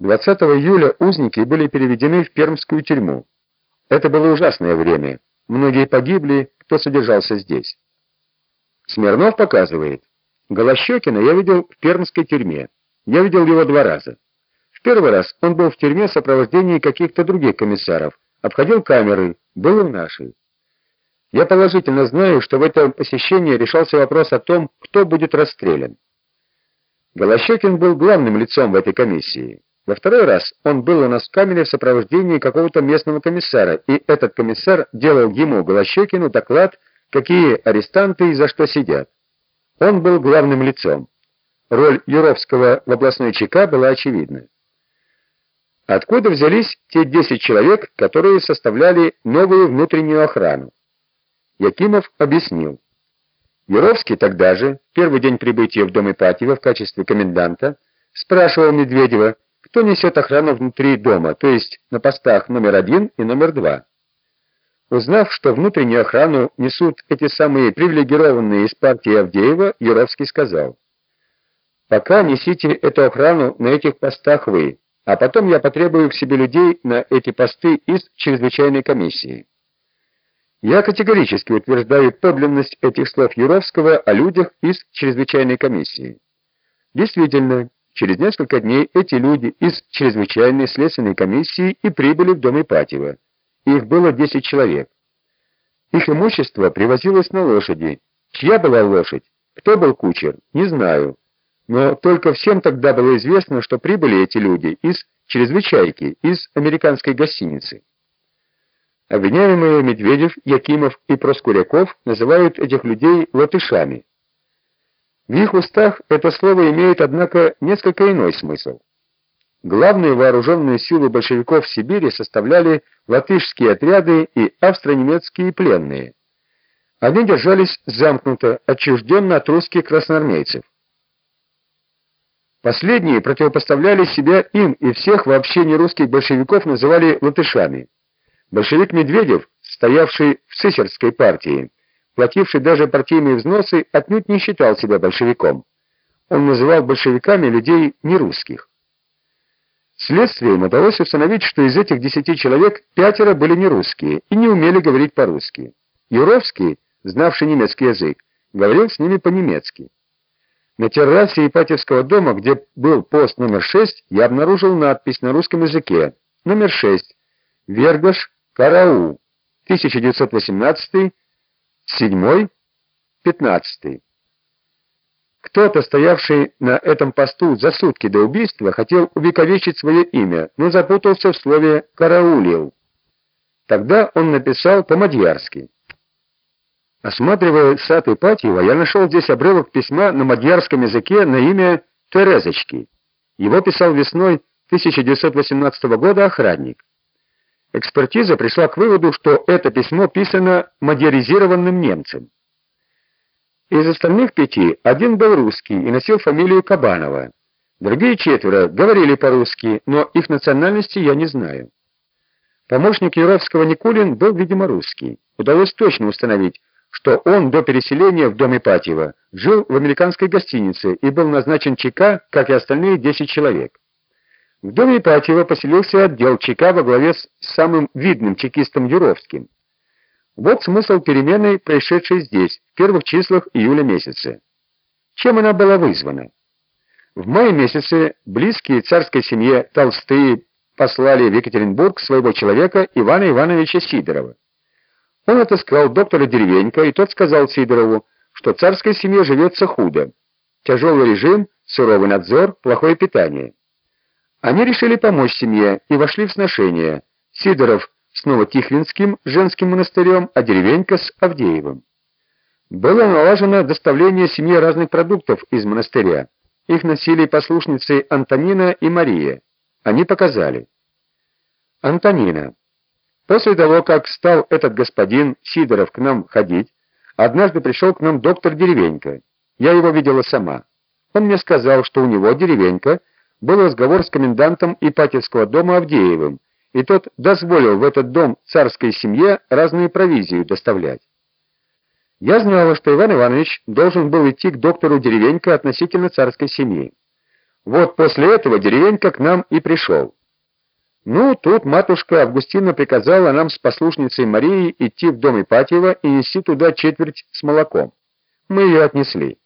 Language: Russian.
20 июля узники были переведены в пермскую тюрьму. Это было ужасное время. Многие погибли, кто содержался здесь. Смирнов показывает. Голощёкина я видел в пермской тюрьме. Я видел его два раза. В первый раз он был в тюрьме в сопровождении каких-то других комиссаров, обходил камеры, был в нашей. Я положительно знаю, что в этом посещении решался вопрос о том, кто будет расстрелян. Голощёкин был главным лицом в этой комиссии. Во второй раз он был у нас в камере в сопровождении какого-то местного комиссара, и этот комиссар делал ему, Голощёкину, доклад, какие арестанты и за что сидят. Он был главным лицом. Роль Юровского в областной ЧК была очевидна. Откуда взялись те 10 человек, которые составляли новую внутреннюю охрану? Якимов объяснил. Юровский тогда же, первый день прибытия в дом Ипатьева в качестве коменданта, спрашивал Медведева, кто несет охрану внутри дома, то есть на постах номер один и номер два. Узнав, что внутреннюю охрану несут эти самые привилегированные из партии Авдеева, Юровский сказал: "Пока несите эту охрану на этих постах вы, а потом я потребую к себе людей на эти посты из чрезвычайной комиссии". Я категорически утверждаю подлинность этих слов Юровского о людях из чрезвычайной комиссии. Действительно, через несколько дней эти люди из чрезвычайной следственной комиссии и прибыли в дом Ипатьева. Их было 10 человек. Их имущество привозилось на лошади. Чья была лошадь? Кто был кучер? Не знаю. Но только всем тогда было известно, что прибыли эти люди из чрезвычайки, из американской гостиницы. Обвиняемые Медведев, Якимов и Проскуряков называют этих людей латышами. В их устах это слово имеет, однако, несколько иной смысл. Главные вооруженные силы большевиков в Сибири составляли латышские отряды и австро-немецкие пленные. Они держались замкнуто, отчужденно от русских красноармейцев. Последние противопоставляли себя им и всех вообще не русских большевиков называли латышами. Большевик Медведев, стоявший в Цисерской партии, плативший даже партийные взносы, отнюдь не считал себя большевиком. Он называл большевиками людей нерусских. Следствием удалось установить, что из этих десяти человек пятеро были нерусские и не умели говорить по-русски. Юровский, знавший немецкий язык, говорил с ними по-немецки. На террасе Ипатьевского дома, где был пост номер 6, я обнаружил надпись на русском языке. Номер 6. Вергаш Караул, 1918, 7, 15. Кто-то, стоявший на этом посту за сутки до убийства, хотел увековечить свое имя, но запутался в слове «караулил». Тогда он написал по-мадьярски. Осматривая сад Ипатьева, я нашел здесь обрывок письма на мадьярском языке на имя Терезочки. Его писал весной 1918 года охранник. Экспертиза пришла к выводу, что это письмо писано модернизированным немцем. Из остальных пяти один был русский и носил фамилию Кабанова. Другие четверо говорили по-русски, но их национальности я не знаю. Помощник Юровского Никулин был, видимо, русский. Удалось точно установить, что он до переселения в дом Ипатьева жил в американской гостинице и был назначен ЧК, как и остальные 10 человек. В доме Ипатьева поселился отдел ЧК во главе с самым видным чекистом Юровским. Вот смысл перемены, происшедшей здесь, в первых числах июля месяца. Чем она была вызвана? В мае месяце близкие царской семье Толстые послали в Екатеринбург своего человека Ивана Ивановича Сидорова. Он отыскал доктора Деревенька, и тот сказал Сидорову, что царской семье живется худо. Тяжелый режим, суровый надзор, плохое питание. Они решили помочь семье и вошли в сношение. Сидоров снова Тихвинским женским монастырем, а деревенька с Авдеевым. Было налажено доставление семье разных продуктов из монастыря. Их носили послушницы Антонина и Мария. Они показали. Антонина. После того, как стал этот господин Сидоров к нам ходить, однажды пришел к нам доктор Деревенька. Я его видела сама. Он мне сказал, что у него Деревенька был разговор с комендантом Ипатьевского дома Авдеевым, и тот дозволил в этот дом царской семье разную провизию доставлять. Я знала, что Иван Иванович должен был идти к доктору Деревенько относительно царской семьи. Вот после этого деревенька к нам и пришел. Ну, тут матушка Августина приказала нам с послушницей Марией идти в дом Ипатьева и нести туда четверть с молоком. Мы ее отнесли.